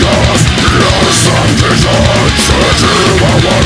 glass, the other side is a treasure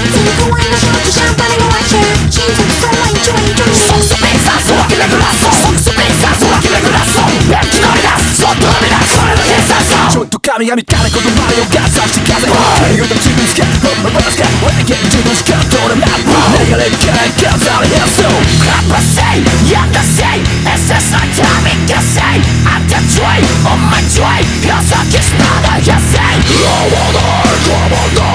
神々から言葉を合算して風何事自分しかほまばすか俺だけ自分しか通ない流れからガザリやそうカッパせいやったせい SS のタイミングせいあん on ょいお前ちょい予測しただやせいローボードコモンド